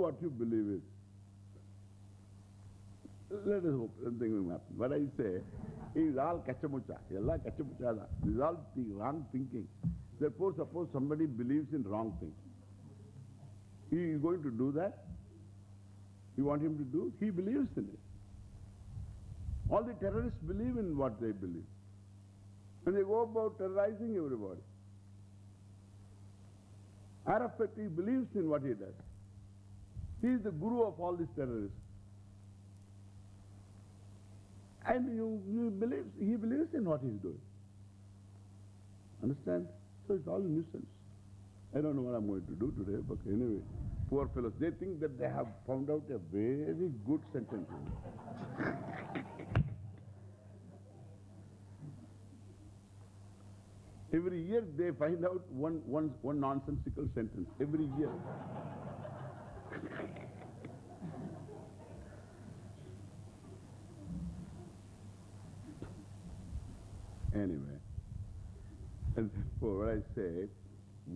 what you believe in. Let us hope something will happen. What I say is all kachamucha. Yalla kachamucha. This is all the wrong thinking. Therefore, suppose somebody believes in wrong thing. He is going to do that? You want him to do? He believes in it. All the terrorists believe in what they believe. And they go about terrorizing everybody. Arafat, he believes in what he does. He is the guru of all these terrorists. And you, you believes, he believes in what he is doing. Understand? So it's all nuisance. I don't know what I'm going to do today, but anyway, poor fellows, they think that they have found out a very good sentence. Every year they find out one, one, one nonsensical sentence. Every year. Anyway. And therefore, what I say,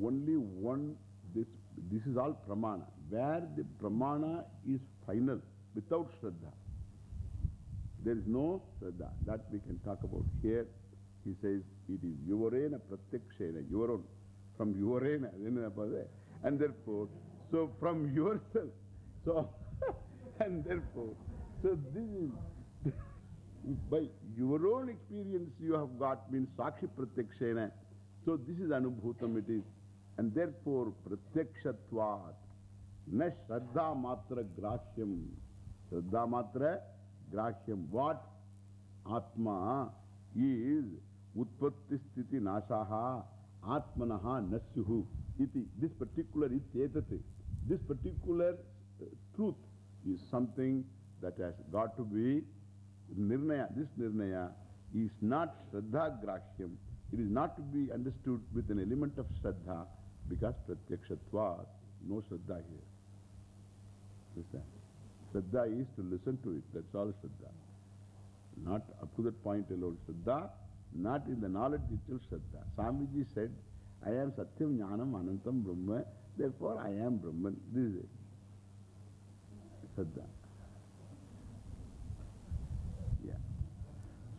only one, this, this is all pramana. Where the pramana is final, without Shraddha. There is no Shraddha. That we can talk about here. He says, it is Yuvarena Pratyakshena, your from Yuvarena. And therefore, so from yourself. So, and therefore, so this is, by your own experience you have got means Sakshi Pratyakshena. So this is Anubhutam it is. And therefore, Pratyakshatvat, na Shraddha Matra Grashyam. Shraddha Matra Grashyam. What? Atma is Utpatti Sthiti Nashaha Atmanaha Nasyuhu. Iti. This particular Ityetate. This particular uh, truth is something that has got to be Nirnaya. This Nirnaya is not Shraddha Grashyam. It is not to be understood with an element of Shraddha because Pratyakshatva, no Shraddha here. Understand? Shraddha is to listen to it. That's all Shraddha. Not up to that point alone. Shraddha, not in the knowledge itself Shraddha. Swamiji said, I am Satyam Jnanam Anantam Brahma, therefore I am Brahman. This is it. Shraddha. Yeah.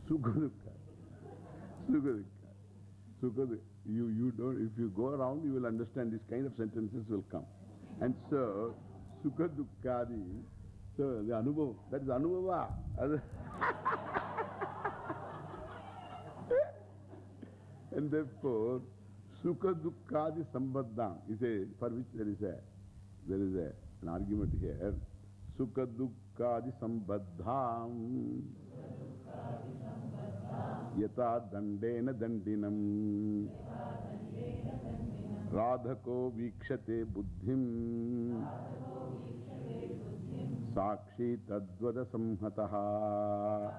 Sukha-dukha. Sukha-dukha. You, you don't, if you go around, you will understand these kind of sentences will come. And so, Sukha-dukkadi, so the Anubhava, that is Anubhava. and therefore, Sukha-dukkadi sambaddham is a, for which there is a, there is a, an argument here. Sukha-dukkadi sambaddham. Yata dandena dandinam Radhako vikshate buddhim Sakshi tadvada samhataha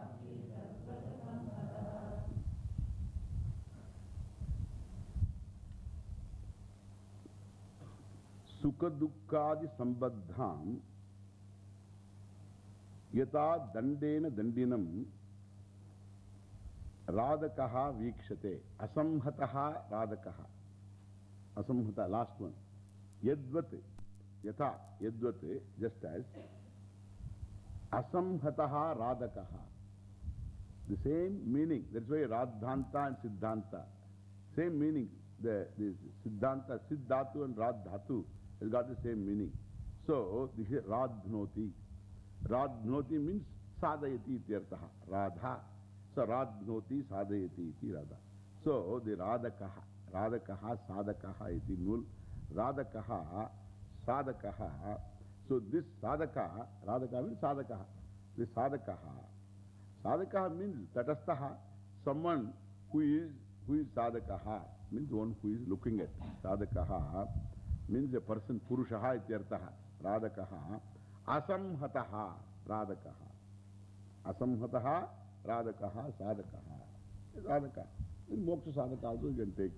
सुख दुखादि संबद्धाम यथा दंडेन दंडिनम राधक वीक्षते, असंहत राधक। असंहत last one यद्वत, यथा, यद्वत just as असंहत राधक। The same meaning that way राधांता and सिद्धांता same meaning सिद्धांत सिद्धातु and राधातु has got the same meaning. So, this is Radhnoti. Radhnoti means Sadayati ityartaha. Radha. So, Radhnoti sadayati iti Radha. So, the Radhakaha, Radhakaha, Sadakaha iti nul. Radhakaha, Sadakaha. So, this Sadaka, Radhaka means Sadakaha. This Sadakaha. Sadakaha means Tatastaha, someone who is, who is Sadakaha, means one who is looking at. Sadakaha means a person, Purushaha ityartaha. Radhakaha. Asamhataha, Radhakaha. Asamhataha, Radhakaha, Sadakaha. Radhaka. In Moksha Sadhaka also you can take.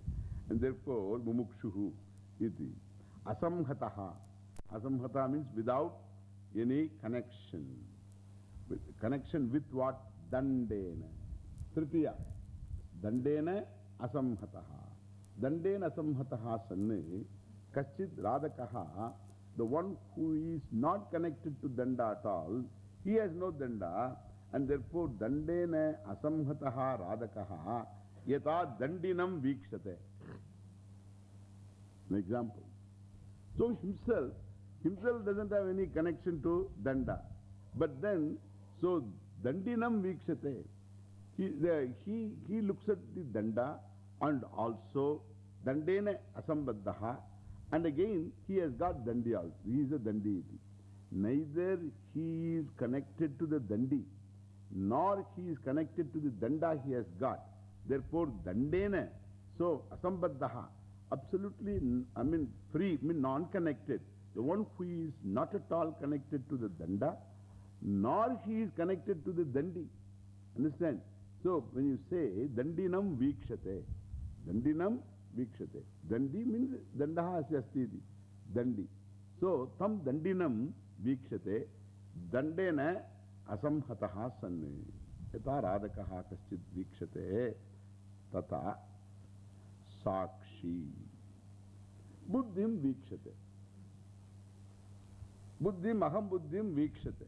And therefore, Mumukshuhu iti. Asamhataha. Asamhata means without any connection. With connection with what? Dandena. Tritiya. Dandena asamhataha. Dandena asamhataha sanne. Kachit Radhakaha the one who is not connected to danda at all, he has no danda, and therefore dandena asamhataha radakaha yata dandinam vikshate. An example. So himself, himself doesn't have any connection to danda. But then, so dandinam vikshate. He, he, he looks at the danda and also dandena asambaddaha. And again, he has got dandi also. He is a dandi. Neither he is connected to the dandi, nor he is connected to the danda he has got. Therefore, dandena, so asambaddaha, absolutely, I mean, free, I mean, non-connected. The one who is not at all connected to the danda, nor he is connected to the dandi. Understand? So, when you say dandinam vikshate, dandinam vikshate. Buddhim aham buddhim vikshate.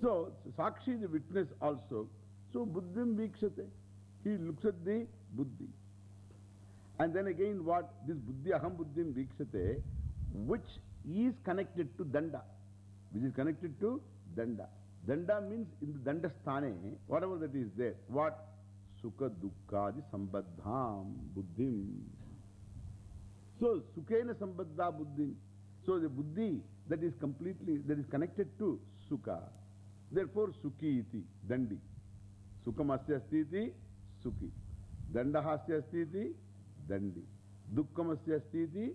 So, Sakshi, the witness also. So, Buddhim vikshate. He looks at the Buddhi. And then again, what? This Buddhi, Aham Buddhim vikshate, which is connected to Danda. Which is connected to Danda. Danda means in the Dandasthane, whatever that is there. What? Sukha Dukkadi Sambadham Buddhim. So, Sukhena Sambadha Buddhim. So, the Buddhi that is completely, that is connected to Sukha. Therefore, Sukhi iti, Dandi. Sukham asya asti iti, Sukhi. Dandaha asya asti iti, Dandi. Dukkam asya asti.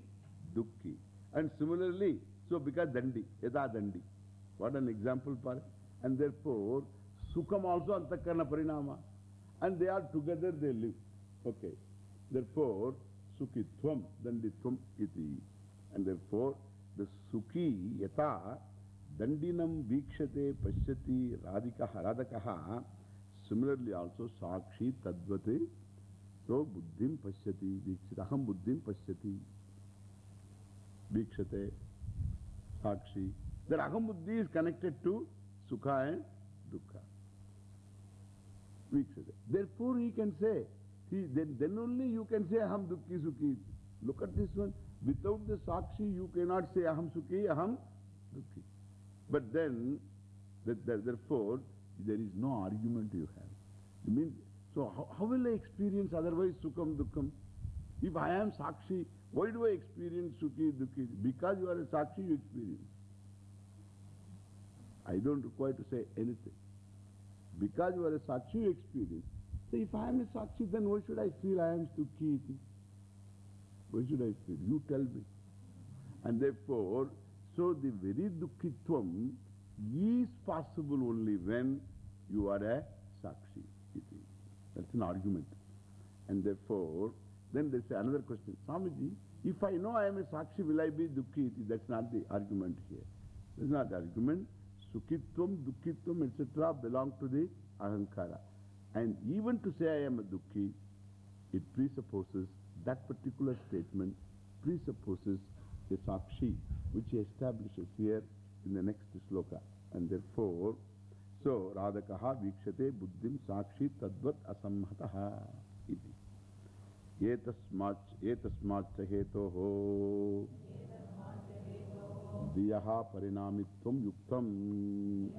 And similarly, so because Dandi, Yada Dandi. What an example, par. And therefore, Sukham also Antakarna Parinama. And they are together, they live. Okay. Therefore, Sukhitvam, Danditvam iti. And therefore, the Sukhi, Yata, Dandinam vikshate pashyati radikaha radakaha. Similarly also Sakshi Tadvati. So Buddhim pashyati vikshate. Aham Buddhim pashyati. Vikshate. Sakshi. That Aham Buddhi is connected to Sukha and Dukkha. Vikshate. Therefore he can say, see, then, then only you can say Aham Dukki Sukhi. Look at this one. Without the Sakshi you cannot say Aham Sukhi, Aham Dukki. But then, that, that, therefore, there is no argument you have. You mean, so how, how will I experience otherwise Sukham Dukkham? If I am Sakshi, why do I experience Sukhi Dukhi? Because you are a Sakshi, you experience. I don't require to say anything. Because you are a Sakshi, you experience. So if I am a Sakshi, then why should I feel I am Sukhi? Why should I feel? You tell me. And therefore, so the very Dukkhitvam is possible only when you are a Sakshi. That's an argument. And therefore, then there's another question. Swamiji, if I know I am a Sakshi, will I be Dukhi? That's not the argument here. That's not the argument. Sukhitvam, Dukkhitvam, etc. belong to the Ahankara. And even to say I am a Dukhi, it presupposes, that particular statement presupposes a Sakshi, which he establishes here in the next sloka. And therefore, so Radhakaha vikshate buddhim sakshi tadvat asamhataha iti. Etasmach hetoho diyaha parinamitvam yuktam.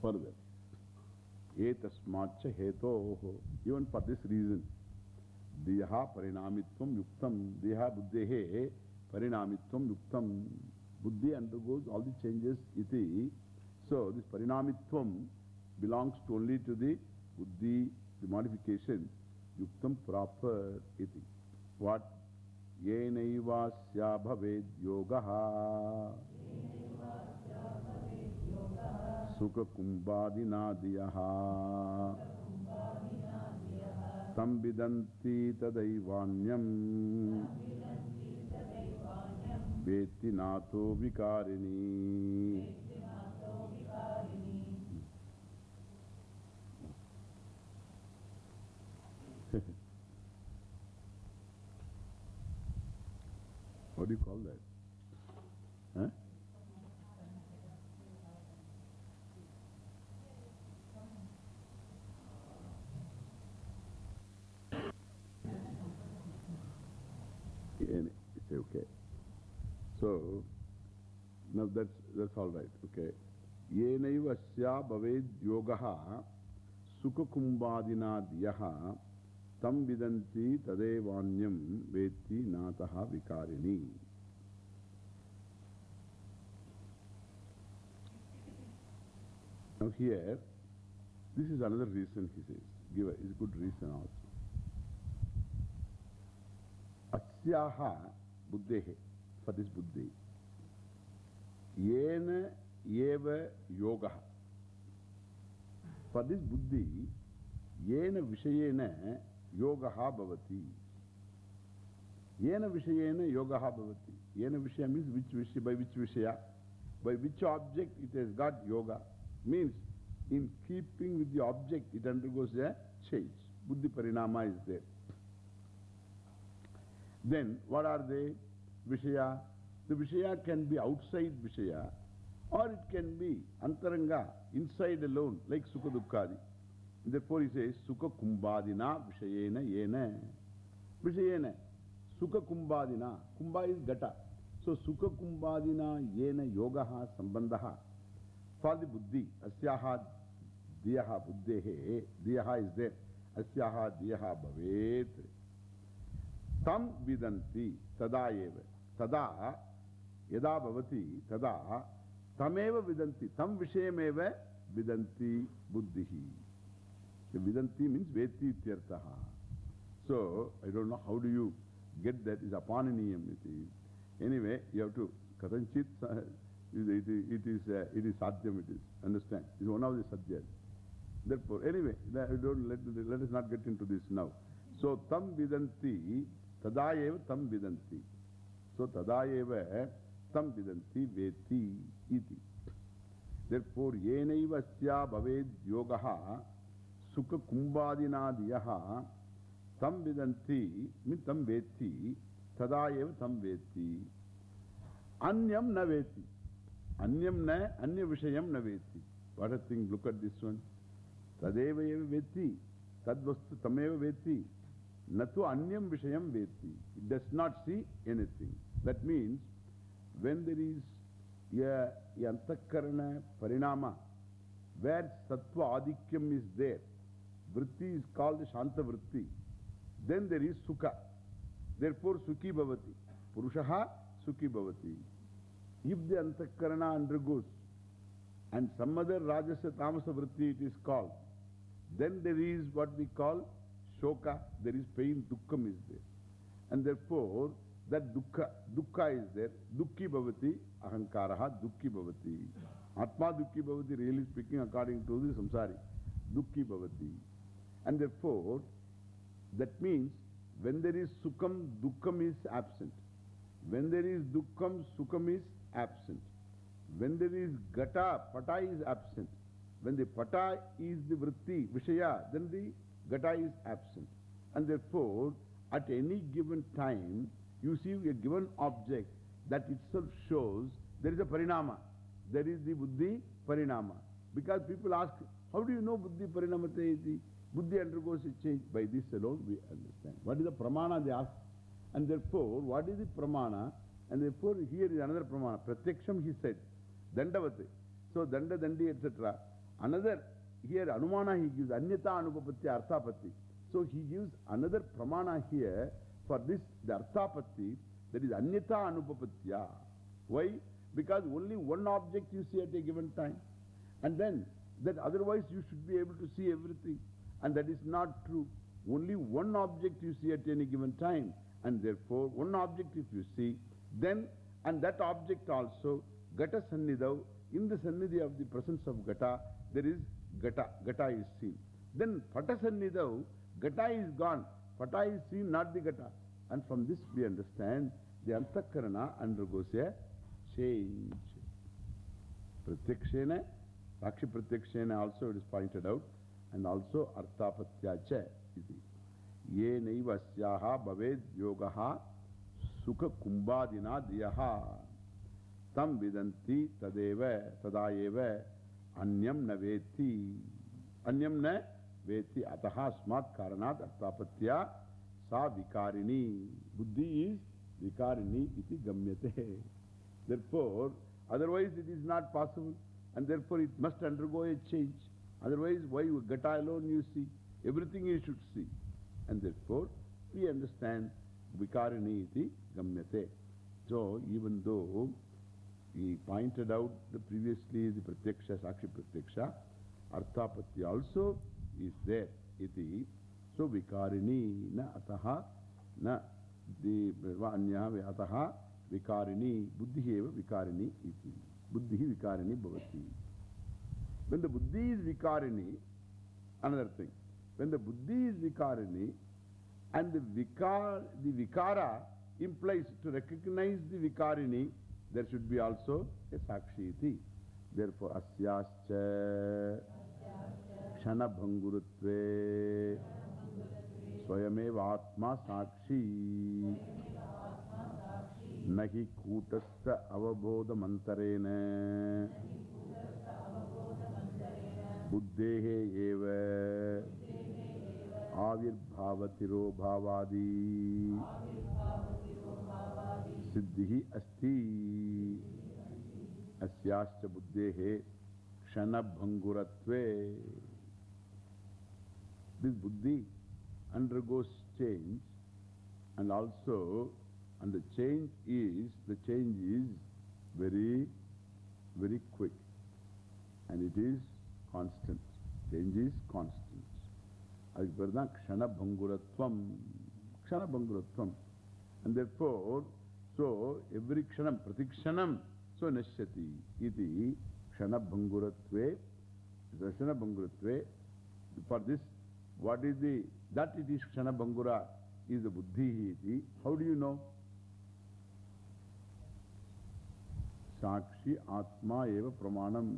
Further. Etasmach hetoho. Even for this reason. Diyaha parinamitvam yuktam. Diyaha buddhehe parinamitvam belongs to only to the buddhi, the modification, yuktam proper iti. What? Yenaivasya bhaved yogaha sukha kumbadinadiyaha tam vidanti tadaivanyam Veti नाथो विकारिणी What do you call that? So, now that's, that's all right, okay. Yenaiva asya bhaved yogaha sukha kumbadina diyaha tam vidanti tadevanyam veti nataha vikarini. Now here, this is another reason he says. Give a, is good reason also. Asyaha buddhehe, for this buddhi. Yena eva yogaha. For this buddhi, yena vishayena yogaha bhavati. Yena vishayena yogaha bhavati. Yena vishaya means which vishaya, by which vishaya. By which object it has got yoga. Means in keeping with the object it undergoes a change. Buddhi parinama is there. Then what are they? Vishaya. The Vishaya can be outside Vishaya or it can be Antaranga, inside alone, like Sukha Dukkhadi. Therefore he says Sukha Kumbadina Vishayena Yena. Vishayena. Sukha Kumbadina. Kumbha is Gata. So Sukha Kumbadina Yena Yogaha Sambandaha. For the Buddhi, Asyaha Diyaha Buddhehe, Diyaha is there. Asyaha Diyaha Bhavet. Tam Vidanti Tada Eva. Tada Yada Bhavati Tada Tameva Vidanti. Tam Vishayameva Vidanti Vidanti means Veti Tirtaha. So, I don't know how do you get that is Apananiyam. Anyway, you have to Katanchit. It, it, it is, uh, it is Satyam, it is. Understand? It is one of the Satyas. Therefore, anyway, don't let, let us not get into this now. So, Tam Vidanti, Tadayeva Tam Vidanti. So, Tadayeva Tam Vidanti Veti Iti. Therefore, Yenaiva Sya Bhaved Yogaha Sukha Kumbadinadiyaha Tam Vidanti, means Tam Veti, Tadayeva Tam Veti. Anyam na Veti. Anyam na, Anya Vishayam na Veti. What a thing, look at this one. Tadeva eva Veti. Tadvastu Tameva Veti. Natu Anyam Vishayam Veti. It does not see anything. That means, when there is a Yantakarana Parinama, where Sattva Adikyam is there, Vritti is called Shanta Vritti. Then there is Sukha. Therefore, Sukhi Bhavati. Purushaha Sukhi Bhavati. If the Antakarana undergoes and some other Rajasa Tamasa Vritti it is called, then there is what we call Shoka, there is pain, Dukkham is there. And therefore, that Dukkha, Dukkha is there. Dukki Bhavati, Ahankaraha, Dukki Bhavati. Atma Dukki Bhavati, really speaking, according to the Samsari. Dukki Bhavati. And therefore, that means when there is Sukham, Dukkham is absent. When there is Dukkham, Sukham is absent. When there is Gata, Pata is absent. When the Pata is the Vritti, Vishaya, then the Gata is absent. And therefore, at any given time, you see a given object that itself shows there is a Parinama. There is the Buddhi Parinama. Because people ask, how do you know Buddhi Parinamate iti? Buddhi undergoes a change. By this alone we understand. What is the Pramana they ask? And therefore, what is the Pramana? And therefore, here is another Pramana. Pratyaksham he said. Dandavati. So, Danda, Dandi, etc. Another, here Anumana he gives. Anyata Anupapatti, Arthapatti. So, he gives another Pramana here for this, the Arthapatti. That is Anyata Anupapatya. Why? Because only one object you see at a given time. And then, that otherwise you should be able to see everything. And that is not true. Only one object you see at any given time. And therefore, one object if you see, then, and that object also, Gata Sannidhav, in the Sannidhi of the presence of Gata, there is Gata, Gata is seen. Then Pata Sannidhav, Gata is gone, Pata is seen, not the Gata. And from this we understand the Antakarana undergoes a change. Pratyakshena, Rakshi Pratyakshena also it is pointed out, and also Arthapatyacha. Ye Naivasyaha Bhaved Yogaha Sukha kumbadina diyaha tam vidanti tadeva tadayeva anyam na veti anyam na veti ataha smat karanat artapatya sa vikarini buddhi is vikarini iti gamyate therefore otherwise it is not possible and therefore it must undergo a change otherwise why gata alone you see everything you should see and therefore we understand vikarini iti gamyate so even though he pointed out the previously the Pratyaksha, Sakshi Pratyaksha, Arthapatya also is there. Iti. So Vikarini na ataha na the Anyaha ataha Vikarini Buddhi eva Vikarini iti. Buddhi Vikarini bhavati. When the Buddhi is Vikarini, another thing. When the Buddhi is Vikarini and the Vikar, the Vikara implies to recognize the Vikarini there should be also a Sakshi iti. Therefore, Asyascha Kshana Bhangurutve Avabodha Mantarena Buddhehe Eva Avirbhavatiro Bhavadi Siddhi Asti Asyascha Buddhehe Kshana Bhanguratve This Buddhi undergoes change and also and the change is the change is very very quick and it is constant change is constant அதுக்கு பேர் தான் க்ஷண பங்குரத்வம் க்ஷண பங்குரத்வம் and therefore so every kshanam pratikshanam so nashyati iti kshana bhanguratve kshana bhanguratve for this what is the that it is kshana bhangura is the buddhi iti how do you know sakshi atma eva pramanam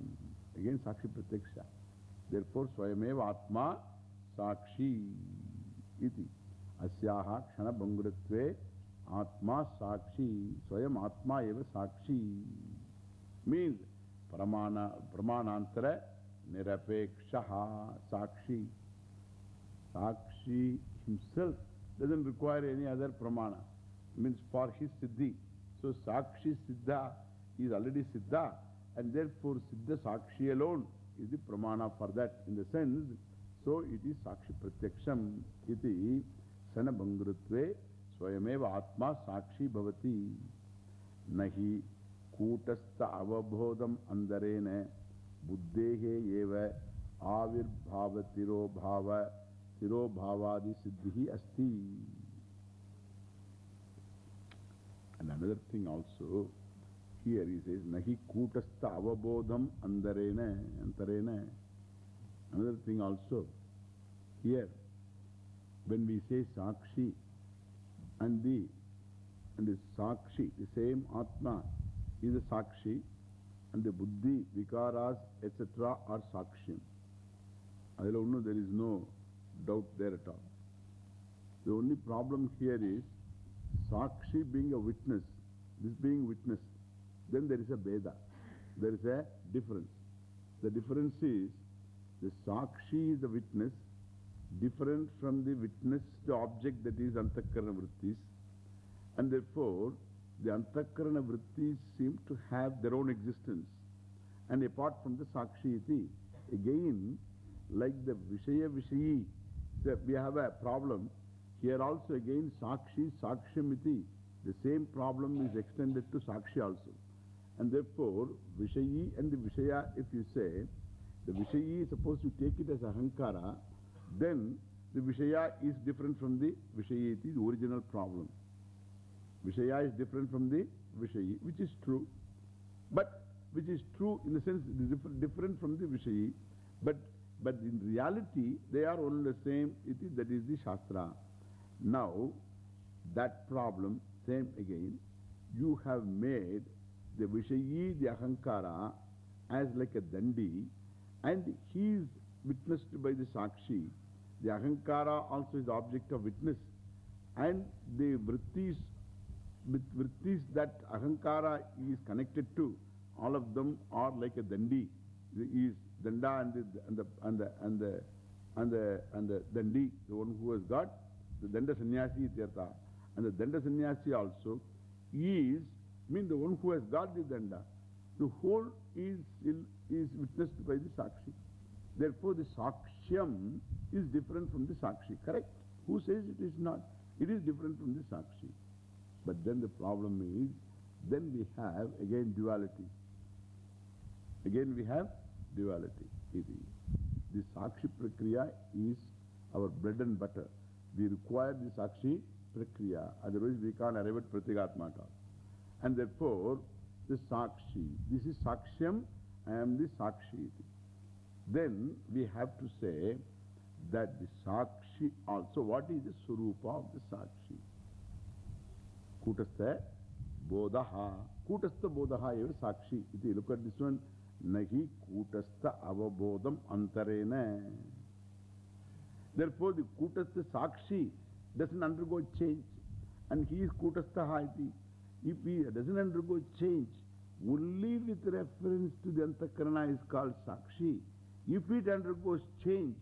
again sakshi pratyaksha therefore swayameva atma sakshi iti asyaha kshana bhanguratve Atma Sakshi, Swayam Atma eva Sakshi means Pramana, Pramanantara Nirapekshaha Sakshi. Sakshi himself doesn't require any other Pramana. Means for his Siddhi. So Sakshi Siddha is already Siddha and therefore Siddha Sakshi alone is the Pramana for that in the sense. So it is Sakshi Pratyaksham iti Sanabhangrutve Swayameva Atma Sakshi Bhavati Nahi Kutastha Avabhodam Andarene Buddhehe Eva Avir Bhava Tiro Bhava Tiro Bhavadi Siddhi Asti. And another thing also, here he says Nahi Kutastha Avabodham Andarene Antarene. Another thing also, here, when we say Sakshi, and the, and the Sakshi, the same Atma is a Sakshi and the Buddhi, Vikaras, etc. are Sakshim. There is no doubt there at all. The only problem here is Sakshi being a witness, this being witness, then there is a Veda. There is a difference. The difference is the Sakshi is the witness different from the witnessed object that is Antakarana Vrittis. And therefore, the Antakarana Vrittis seem to have their own existence. And apart from the Sakshi iti, again, like the Vishaya Vishayi, we have a problem. Here also again, Sakshi, Saksham the same problem is extended to Sakshi also. And therefore, Vishayi and the Vishaya, if you say, the Vishayi is supposed to take it as Ahankara, then the Vishaya is different from the Vishayati, the original problem. Vishaya is different from the Vishayi, which is true. But which is true in the sense different from the Vishayi. But, but in reality, they are all the same. It is, that is the Shastra. Now, that problem, same again, you have made the Vishayi, the Ahankara, as like a Dandi, and he is witnessed by the Sakshi. The Ahankara also is object of witness. And the Vrittis vrittis that Ahankara is connected to, all of them are like a dandi. Is danda and the, and the, and the, and the, and the, and the dandi, the one who has got the danda sannyasi ityartha. And the danda sannyasi also is, mean the one who has got the danda. The whole is, is witnessed by the sakshi. Therefore, the sakshyam is different from the sakshi. Correct? Who says it is not? It is different from the sakshi. But then the problem is, then we have again duality. Again we have duality. The Sakshi Prakriya is our bread and butter. We require the Sakshi Prakriya, otherwise we can't arrive at Pratigatma at. And therefore, the Sakshi, this is Sakshyam, I am the Sakshi. Then we have to say that the Sakshi also, what is the Surupa of the Sakshi? Kutastha Bodaha. Kutastha Bodaha eva Sakshi. Look at this one, Nahi Kutastha Avabodham Antarena. Therefore, the Kutastha Sakshi doesn't undergo change. And he is Kutastha Haiti. If he doesn't undergo change, only with reference to the Antakarana is called Sakshi. If it undergoes change,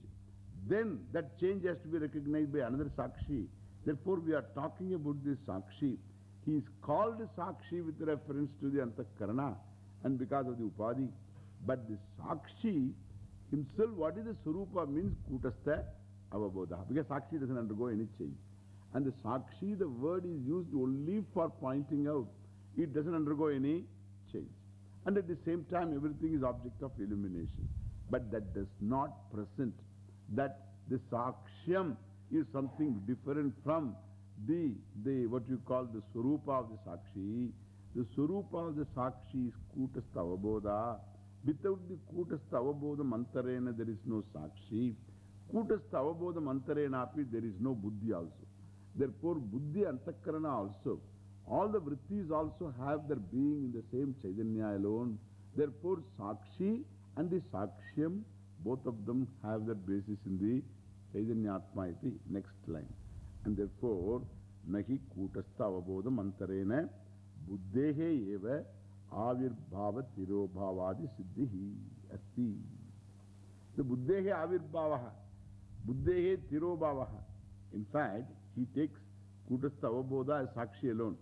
then that change has to be recognized by another Sakshi. Therefore, we are talking about this Sakshi. He is called Sakshi with reference to the Antakarana and because of the Upadhi. But the Sakshi himself, what is the Surupa means Kutastha Avabodha. Because Sakshi doesn't undergo any change. And the Sakshi, the word is used only for pointing out. It doesn't undergo any change. And at the same time, everything is object of illumination. But that does not present that the Sakshyam is something different from the, the, what you call the Surupa of the Sakshi, the Surupa of the Sakshi is Kutastha Avabodha. Without the Kutastha Avabodha Mantarena, there is no Sakshi. Kutastha Avabodha api, there is no Buddhi also. Therefore, Buddhi Antakarana also, all the Vrittis also have their being in the same Chaitanya alone. Therefore, Sakshi and the Sakshyam, both of them have their basis in the Chaitanya Atma iti. Next line. And therefore, Nahi Kutastha Avabodha Mantarena Buddhehe eva Avirbhava Tirobhavadi Siddhihi Asti. The Buddhehe Avirbhavaha. Buddhehe Tirobhavaha. In fact, he takes Kutastha Avabodha as Sakshi alone.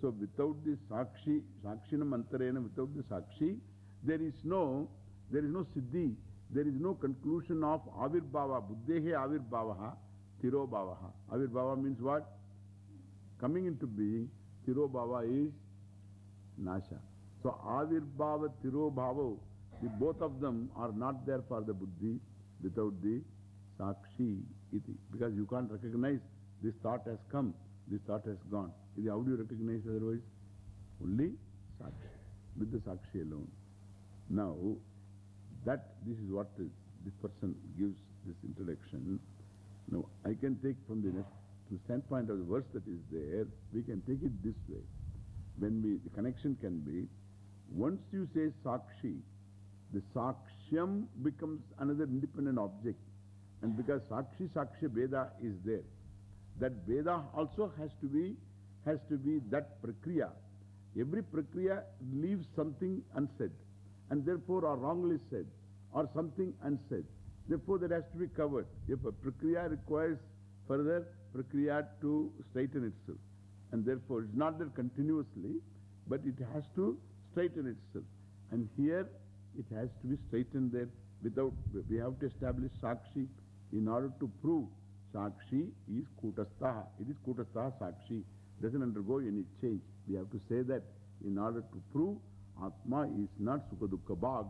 So without the Sakshi, Sakshinam Antarena, without the Sakshi, there is no, there is no Siddhi, there is no conclusion of Avirbhava, Buddhehe Avirbhavaha, Tirobhavaha. Avirbhava means what? Coming into being, Tirobhava is Nasha. So Avirbhava, Tirobhava, the both of them are not there for the Buddhi without the Sakshi iti. Because you can't recognize this thought has come, this thought has gone. How do you recognize otherwise? Only Sakshi, with the Sakshi alone. Now, that this is what this, this person gives this introduction. Now, I can take from the, next, the standpoint of the verse that is there, we can take it this way. When we, the connection can be, once you say Sakshi, the Sakshyam becomes another independent object. And because Sakshi Sakshi Veda is there, that Veda also has to be, has to be that Prakriya. Every Prakriya leaves something unsaid and therefore or wrongly said or something unsaid. Therefore that has to be covered. If a Prakriya requires further Prakriya to straighten itself. And therefore it's not there continuously, but it has to straighten itself. And here it has to be straightened there without, we have to establish Sakshi in order to prove Sakshi is Kutastaha. It is Kutastaha Sakshi. Doesn't undergo any change. We have to say that in order to prove Atma is not Sukha Dukkha Bhag.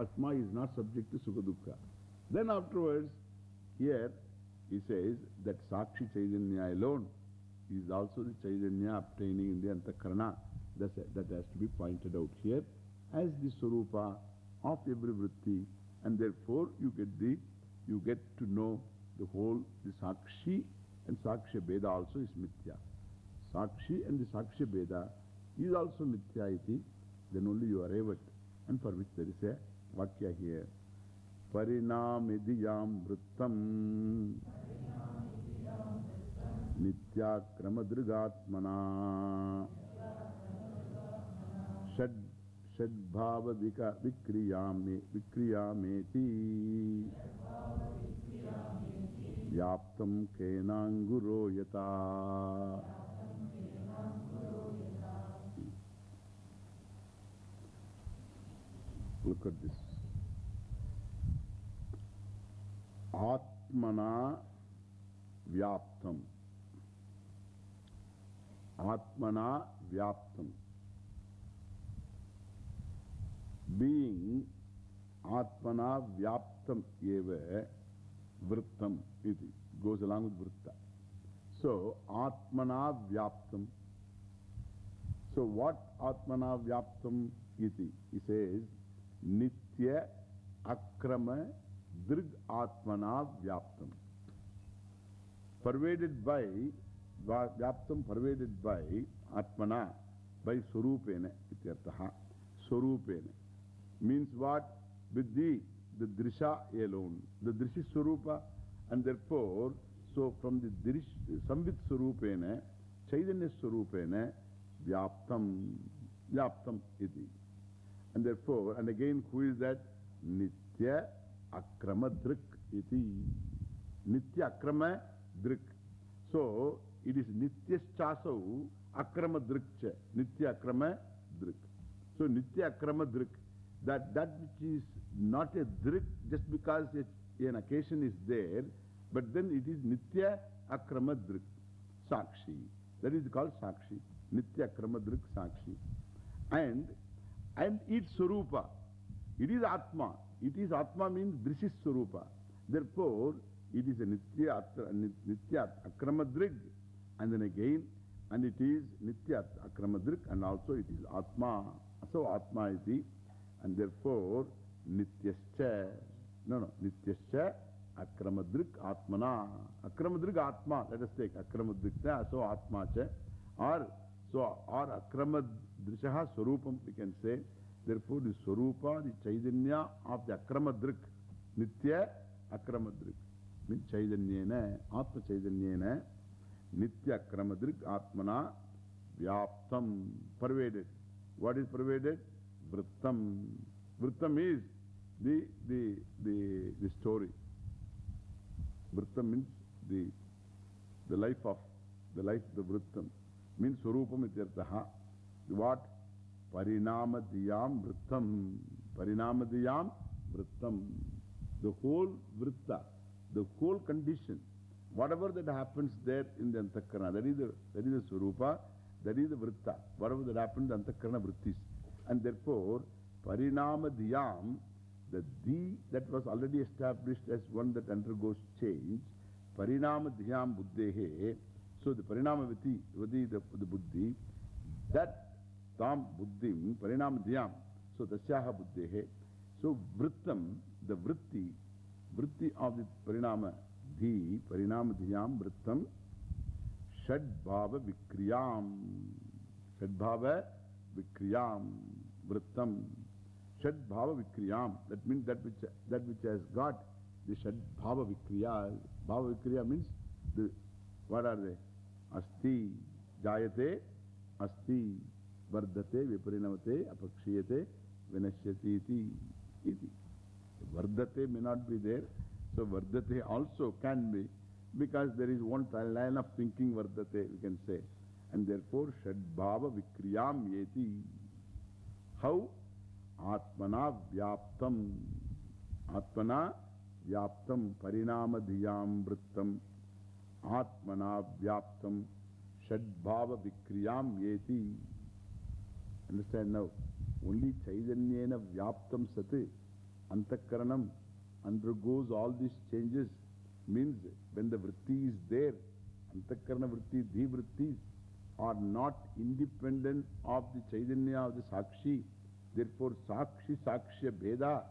Atma is not subject to Sukha Dukkha. Then afterwards, here he says that Sakshi Chaitanya alone is also the Chaitanya obtaining in the Antakarana. That's, that has to be pointed out here as the Surupa of every vritti. And therefore, you get the, you get to know the whole, the Sakshi and Saksha Veda also is Mithya. Sakshi and the Saksha Veda is also Mithya iti, then only you arrive at, and for which there is a Vakya here. Parinamidiyam vrittam Nitya Nityakramadrigatmana At this. Atmana Vyaptam. Atmana Vyaptam. Being Atmana Vyaptam eva Vrittam iti. Goes along with Vritta. So, Atmana Vyaptam. So, what Atmana Vyaptam iti? He says, Nitya Akrama Drig Atmana Vyaptam. Pervaded by, Vyaptam pervaded by Atmana, by Surupena, ityartaha. Surupena. Means what? With the, the Drisha alone. The Drishi Surupa, and therefore, so from the Drish, Samvit Surupena, Chaitanya Surupena, Vyaptam, Vyaptam iti. And therefore, and again, who is that? Nitya Akrama Drik iti. Nitya Akrama Drik. So, it is Nitya Chasau Akrama Drikcha. Nitya Akrama Drik. So, Nitya Akrama Drik. That, that which is not a Drik just because it, an occasion is there, but then it is Nitya Akrama Drik. Sakshi. That is called Sakshi. Nitya Akrama Drik Sakshi. And and its Surupa. It is Atma. It is Atma means Drishis Surupa. Therefore, it is a Nitya, nitya Akramadrig. And then again, and it is Nitya Akramadrig and also it is Atma. So Atma is the, and therefore Nityascha. No, no, Nityascha Akramadrig Atmana. Akramadrig Atma. Let us take Akramadrig. So Atma cha. Or, so, or Akramadrishaha Swarupam we can say. Therefore, the Swarupa, the Chaitanya of the Akramadrik, Nitya Akramadrik, means Chaitanyena, Atma Chaitanyena, Nitya Akramadrik, Atmana, Vyaptam, pervaded. What is pervaded? Vrittam. Vrittam is the, the, the, the story. Vrittam means the, the life of, the life, the Vrittam. Means Swarupam ityartaha. What? Parinamadiyam Vrittam. Parinamadiyam Vrittam. The whole Vritta, the whole condition, whatever that happens there in the Antakarana, that is the, that is the Swarupa, that is the Vritta. Whatever that happens, the Antakarana Vrittis. And therefore, Parinamadiyam, the D that was already established as one that undergoes change, Parinamadiyam Buddhehe, so the Parinamavati, the, the Buddhi, that Tam buddhim parinamadhyam. So tasyaha buddhehe. So vrittam, the vritti, vritti of the parinama dhi, parinamadhyam vrittam, shadbhava vikriyam. Shadbhava vikriyam vrittam. Shadbhava vikriyam. That means that which, that which has got the shadbhava vikriya. Bhava vikriya means the, what are they? Asti, jayate, asti. Vardate, Viparinamate, Apakshiyate, Vinashyati iti. iti. Vardate may not be there. So Vardate also can be because there is one line of thinking Vardate, we can say. And therefore, Shadbhava Vikriyam Yeti. How? Atmana Vyaptam. Atmana Vyaptam Parinamadhiyam Vrittam. Atmana Vyaptam Shadbhava Vikriyam Yeti. Understand now? Only Chaitanyena Vyaptam Sati, Antakaranam undergoes all these changes. Means when the vritti is there, Antakarana vritti, dhi vrittis are not independent of the Chaitanya of the Sakshi. Therefore, Sakshi Sakshya Beda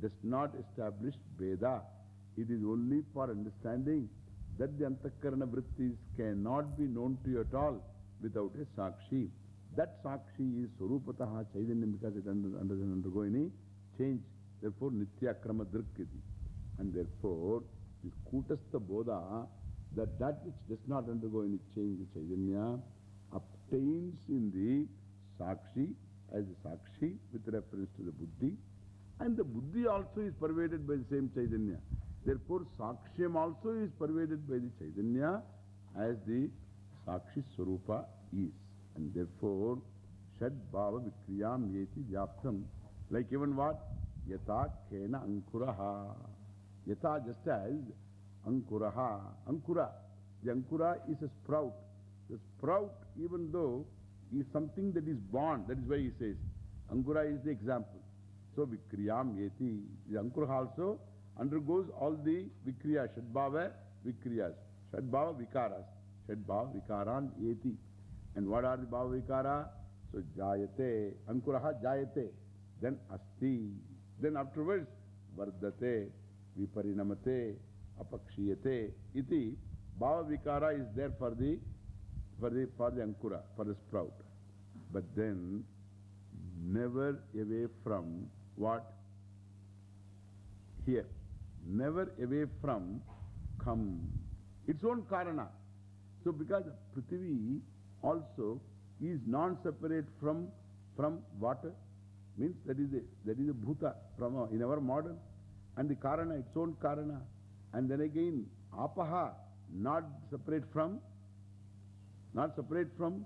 does not establish Beda. It is only for understanding that the Antakarana vrittis cannot be known to you at all without a Sakshi. That Sakshi is Surupataha Chaitanya because it doesn't undergo any change. Therefore, Nitya Krama Drikkiti. And therefore, this Kutastha Bodha that that which does not undergo any change, Chaitanya, obtains in the Sakshi as a Sakshi with reference to the Buddhi. And the Buddhi also is pervaded by the same Chaitanya. Therefore, Sakshyam also is pervaded by the Chaitanya as the Sakshi Swarupa is. And therefore, Shad Bhava Vikriyam Yeti Vyaptam. Like even what? Yata Kena Ankuraha. Yata just as Ankuraha. Ankura. The Ankura is a sprout. The sprout, even though is something that is born, that is why he says, Ankura is the example. So Vikriyam Yeti. The Ankura also undergoes all the Vikriya, Shadbhava Vikriyas. Shadbhava Vikaras. Shadbhava Vikaran Yeti. And what are the Bhava Vikara? So Jayate, Ankuraha Jayate. Then Asti. Then afterwards, Vardate, Viparinamate, Apakshiyate. Iti. Bhava Vikara is there for the, for the, for the Ankura, for the sprout. But then, never away from what? Here. Never away from come. Its own Karana. So because Prithvi also is non-separate from, from water, means that is a, that is a Bhuta from a, in our modern. And the Karana, its own Karana. And then again, Apaha, not separate from, not separate from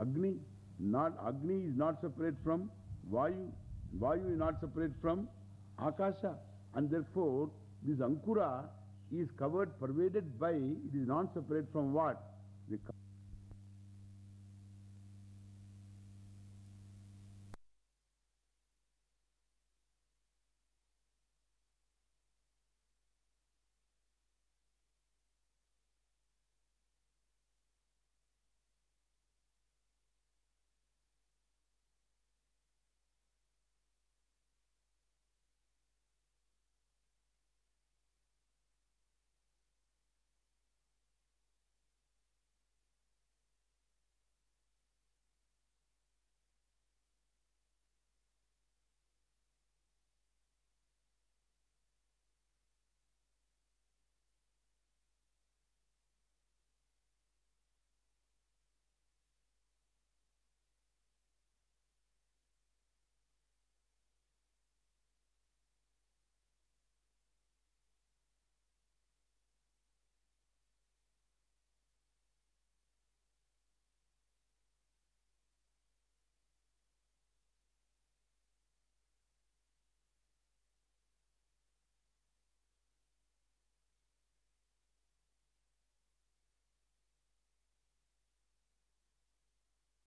Agni. Not, Agni is not separate from Vayu. Vayu is not separate from Akasha. And therefore, this Ankura is covered, pervaded by, it is not separate from what? The